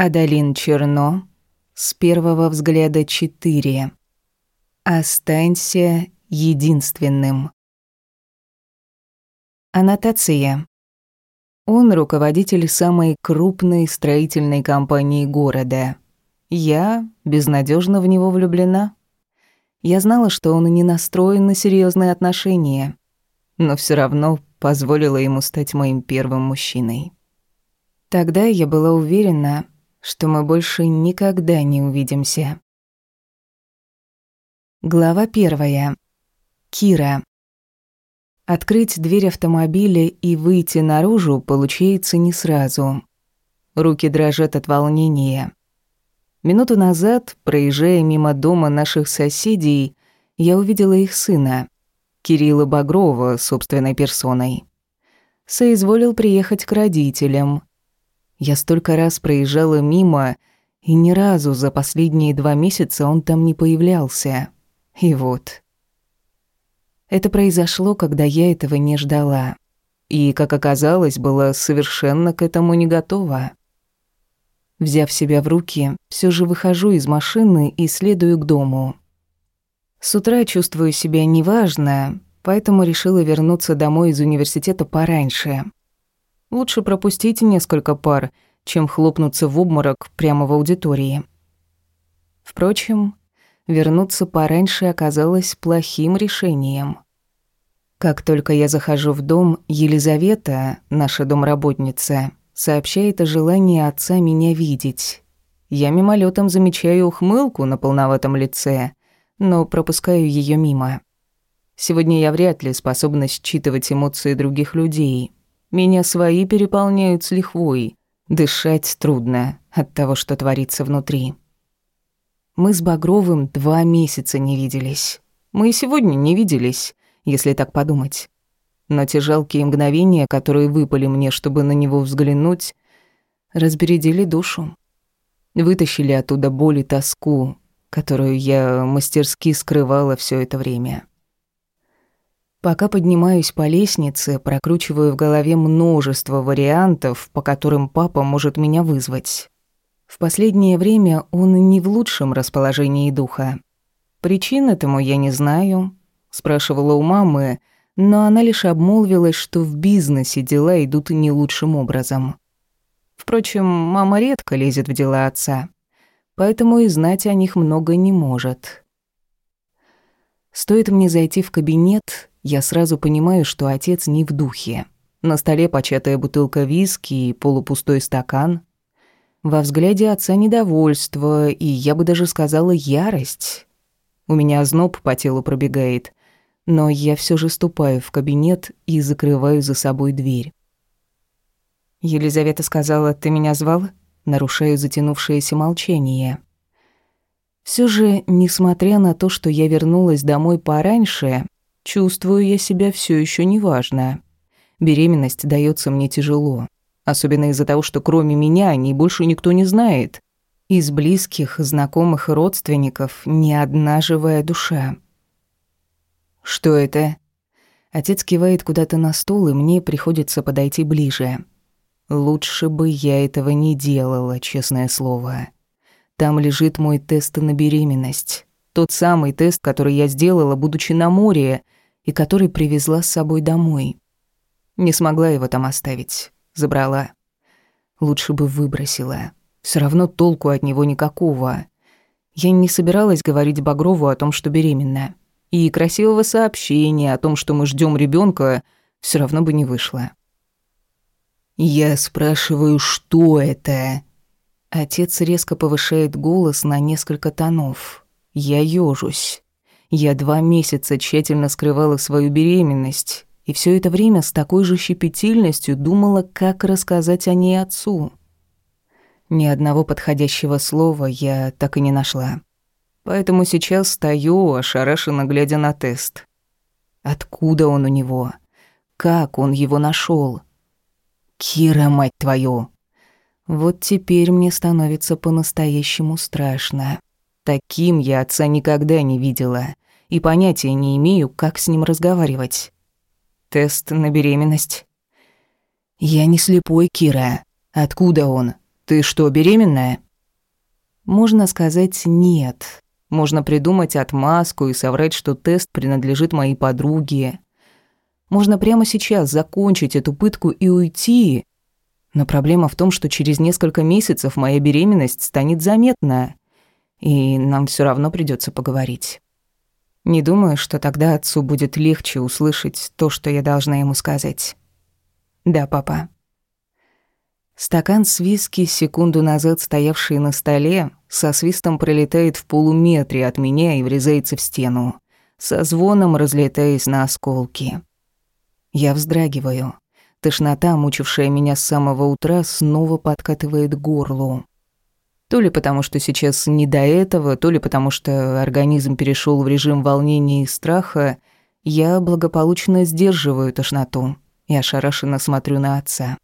Адалин Черно. С первого взгляда четыре. Останься единственным. Аннотация. Он руководитель самой крупной строительной компании города. Я безнадежно в него влюблена. Я знала, что он не настроен на серьезные отношения, но все равно позволила ему стать моим первым мужчиной. Тогда я была уверена, что мы больше никогда не увидимся. Глава первая. Кира. Открыть дверь автомобиля и выйти наружу получается не сразу. Руки дрожат от волнения. Минуту назад, проезжая мимо дома наших соседей, я увидела их сына, Кирилла Багрова, собственной персоной. Соизволил приехать к родителям, я столько раз проезжала мимо, и ни разу за последние два месяца он там не появлялся. И вот. Это произошло, когда я этого не ждала. И, как оказалось, была совершенно к этому не готова. Взяв себя в руки, все же выхожу из машины и следую к дому. С утра чувствую себя неважно, поэтому решила вернуться домой из университета пораньше. Лучше пропустить несколько пар, чем хлопнуться в обморок прямо в аудитории. Впрочем, вернуться пораньше оказалось плохим решением. Как только я захожу в дом, Елизавета, наша домработница, сообщает о желании отца меня видеть. Я мимолетом замечаю ухмылку на полноватом лице, но пропускаю ее мимо. Сегодня я вряд ли способна считывать эмоции других людей, меня свои переполняют с лихвой. Дышать трудно от того, что творится внутри. Мы с Багровым два месяца не виделись. Мы и сегодня не виделись, если так подумать. Но те жалкие мгновения, которые выпали мне, чтобы на него взглянуть, разбередили душу. Вытащили оттуда боль и тоску, которую я мастерски скрывала все это время. Пока поднимаюсь по лестнице, прокручиваю в голове множество вариантов, по которым папа может меня вызвать. В последнее время он не в лучшем расположении духа. Причин этому я не знаю, спрашивала у мамы, но она лишь обмолвилась, что в бизнесе дела идут не лучшим образом. Впрочем, мама редко лезет в дела отца, поэтому и знать о них много не может. Стоит мне зайти в кабинет, я сразу понимаю, что отец не в духе. На столе початая бутылка виски и полупустой стакан. Во взгляде отца недовольство, и я бы даже сказала ярость. У меня озноб по телу пробегает, но я все же ступаю в кабинет и закрываю за собой дверь. Елизавета сказала, «Ты меня звал?» Нарушаю затянувшееся молчание. Все же, несмотря на то, что я вернулась домой пораньше, Чувствую я себя все еще неважно. Беременность дается мне тяжело. Особенно из-за того, что кроме меня о ней больше никто не знает. Из близких, знакомых и родственников ни одна живая душа. «Что это?» Отец кивает куда-то на стол, и мне приходится подойти ближе. Лучше бы я этого не делала, честное слово. Там лежит мой тест на беременность. Тот самый тест, который я сделала, будучи на море, и который привезла с собой домой. Не смогла его там оставить. Забрала. Лучше бы выбросила. Все равно толку от него никакого. Я не собиралась говорить Багрову о том, что беременна. И красивого сообщения о том, что мы ждем ребенка, все равно бы не вышло. Я спрашиваю, что это? Отец резко повышает голос на несколько тонов. Я ёжусь. Я два месяца тщательно скрывала свою беременность, и все это время с такой же щепетильностью думала, как рассказать о ней отцу. Ни одного подходящего слова я так и не нашла. Поэтому сейчас стою, ошарашенно глядя на тест. Откуда он у него? Как он его нашел? Кира, мать твою! Вот теперь мне становится по-настоящему страшно. Таким я отца никогда не видела и понятия не имею, как с ним разговаривать. Тест на беременность. Я не слепой, Кира. Откуда он? Ты что, беременная? Можно сказать «нет». Можно придумать отмазку и соврать, что тест принадлежит моей подруге. Можно прямо сейчас закончить эту пытку и уйти. Но проблема в том, что через несколько месяцев моя беременность станет заметна, и нам все равно придется поговорить. Не думаю, что тогда отцу будет легче услышать то, что я должна ему сказать. Да, папа. Стакан с виски, секунду назад стоявший на столе, со свистом пролетает в полуметре от меня и врезается в стену, со звоном разлетаясь на осколки. Я вздрагиваю. Тошнота, мучившая меня с самого утра, снова подкатывает горлу. То ли потому, что сейчас не до этого, то ли потому, что организм перешел в режим волнения и страха, я благополучно сдерживаю тошноту и ошарашенно смотрю на отца.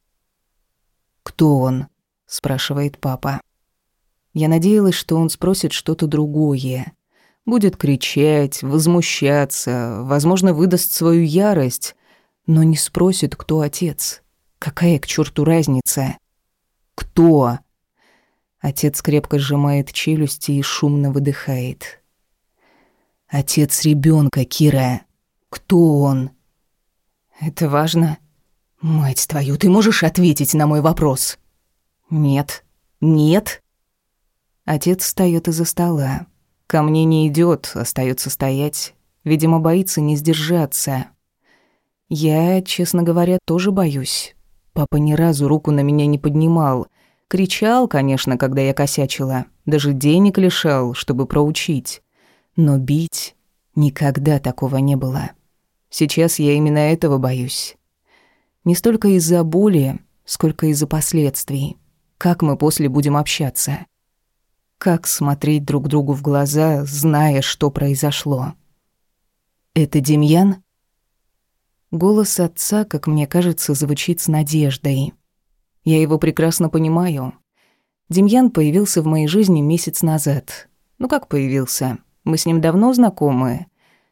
«Кто он?» – спрашивает папа. Я надеялась, что он спросит что-то другое. Будет кричать, возмущаться, возможно, выдаст свою ярость, но не спросит, кто отец. Какая к черту разница? «Кто?» Отец крепко сжимает челюсти и шумно выдыхает. «Отец ребенка, Кира. Кто он?» «Это важно?» «Мать твою, ты можешь ответить на мой вопрос?» «Нет». «Нет?» Отец встаёт из-за стола. Ко мне не идёт, остаётся стоять. Видимо, боится не сдержаться. Я, честно говоря, тоже боюсь. Папа ни разу руку на меня не поднимал. Кричал, конечно, когда я косячила. Даже денег лишал, чтобы проучить. Но бить никогда такого не было. Сейчас я именно этого боюсь. Не столько из-за боли, сколько из-за последствий. Как мы после будем общаться? Как смотреть друг другу в глаза, зная, что произошло? «Это Демьян?» Голос отца, как мне кажется, звучит с надеждой. Я его прекрасно понимаю. Демьян появился в моей жизни месяц назад. Ну как появился? Мы с ним давно знакомы.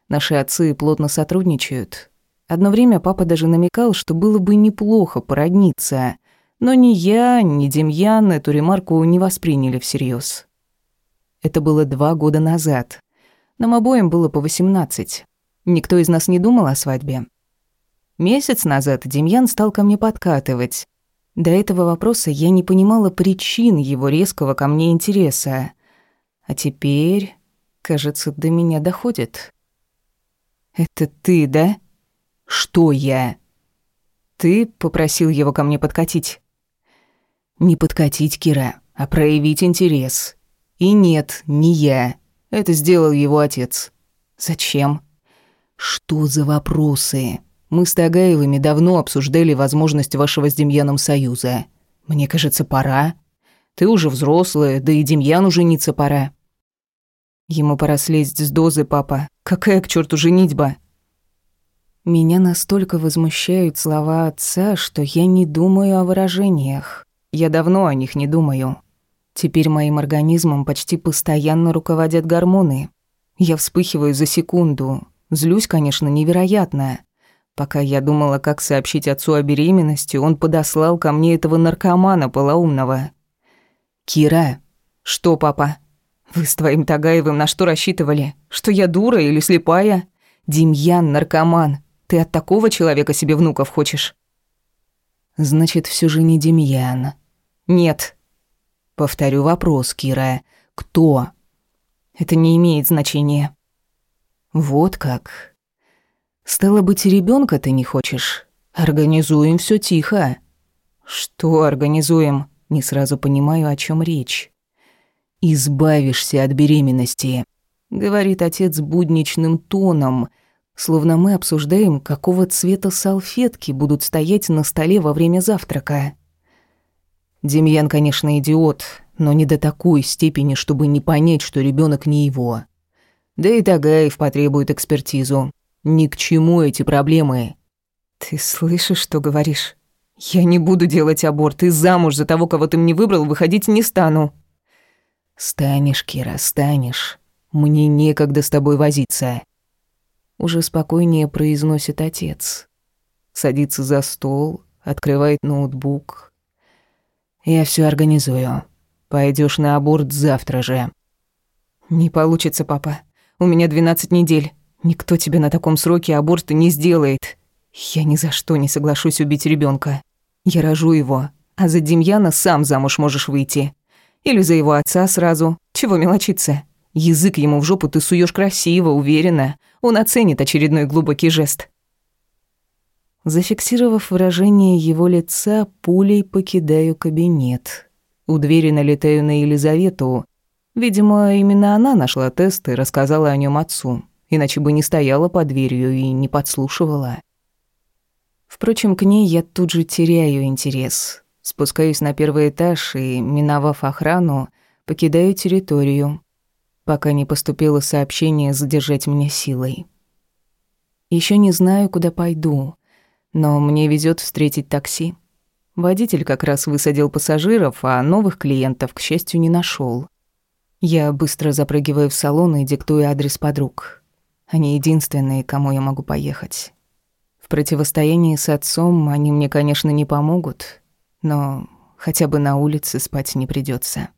Наши отцы плотно сотрудничают. Одно время папа даже намекал, что было бы неплохо породниться. Но ни я, ни Демьян эту ремарку не восприняли всерьез. Это было два года назад. Нам обоим было по восемнадцать. Никто из нас не думал о свадьбе. Месяц назад Демьян стал ко мне подкатывать. До этого вопроса я не понимала причин его резкого ко мне интереса. А теперь, кажется, до меня доходит. «Это ты, да?» «Что я?» «Ты попросил его ко мне подкатить?» «Не подкатить, Кира, а проявить интерес. И нет, не я. Это сделал его отец. Зачем?» «Что за вопросы?» Мы с Тагаевыми давно обсуждали возможность вашего с Демьяном союза. Мне кажется, пора. Ты уже взрослая, да и Демьяну жениться пора. Ему пора слезть с дозы, папа. Какая к черту женитьба? Меня настолько возмущают слова отца, что я не думаю о выражениях. Я давно о них не думаю. Теперь моим организмом почти постоянно руководят гормоны. Я вспыхиваю за секунду. Злюсь, конечно, невероятно. Пока я думала, как сообщить отцу о беременности, он подослал ко мне этого наркомана полоумного. «Кира!» «Что, папа?» «Вы с твоим Тагаевым на что рассчитывали? Что я дура или слепая?» «Демьян, наркоман, ты от такого человека себе внуков хочешь?» «Значит, все же не Демьян». «Нет». «Повторю вопрос, Кира. Кто?» «Это не имеет значения». «Вот как. Стало быть, ребенка ты не хочешь? Организуем все тихо. Что организуем? Не сразу понимаю, о чем речь. Избавишься от беременности, говорит отец будничным тоном, словно мы обсуждаем, какого цвета салфетки будут стоять на столе во время завтрака. Демьян, конечно, идиот, но не до такой степени, чтобы не понять, что ребенок не его. Да и Тагаев потребует экспертизу. Ни к чему эти проблемы. Ты слышишь, что говоришь? Я не буду делать аборт, и замуж за того, кого ты мне выбрал, выходить не стану. Станешь, Кира, станешь. Мне некогда с тобой возиться. Уже спокойнее произносит отец. Садится за стол, открывает ноутбук. Я все организую. Пойдешь на аборт завтра же». «Не получится, папа. У меня 12 недель. Никто тебе на таком сроке аборт не сделает. Я ни за что не соглашусь убить ребенка. Я рожу его, а за Демьяна сам замуж можешь выйти. Или за его отца сразу. Чего мелочиться? Язык ему в жопу ты суешь красиво, уверенно. Он оценит очередной глубокий жест». Зафиксировав выражение его лица, пулей покидаю кабинет. У двери налетаю на Елизавету. Видимо, именно она нашла тест и рассказала о нем отцу, иначе бы не стояла под дверью и не подслушивала. Впрочем, к ней я тут же теряю интерес. Спускаюсь на первый этаж и, миновав охрану, покидаю территорию, пока не поступило сообщение задержать меня силой. Еще не знаю, куда пойду, но мне везет встретить такси. Водитель как раз высадил пассажиров, а новых клиентов, к счастью, не нашел. Я быстро запрыгиваю в салон и диктую адрес подруг. Они единственные, кому я могу поехать. В противостоянии с отцом они мне, конечно, не помогут, но хотя бы на улице спать не придется.